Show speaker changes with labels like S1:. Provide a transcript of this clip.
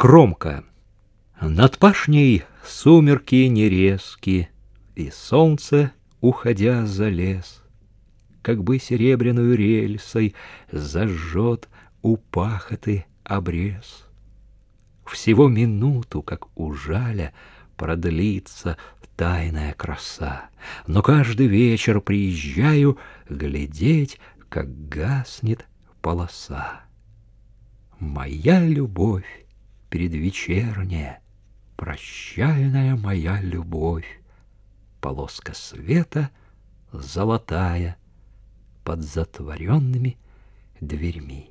S1: Кромка. Над пашней сумерки нерезки, И солнце, уходя за лес, Как бы серебряную рельсой Зажжет у пахоты обрез. Всего минуту, как ужаля, Продлится тайная краса. Но каждый вечер приезжаю Глядеть, как гаснет полоса. Моя любовь предвечерняя, Прощальная моя любовь, Полоска света золотая Под затворенными дверьми.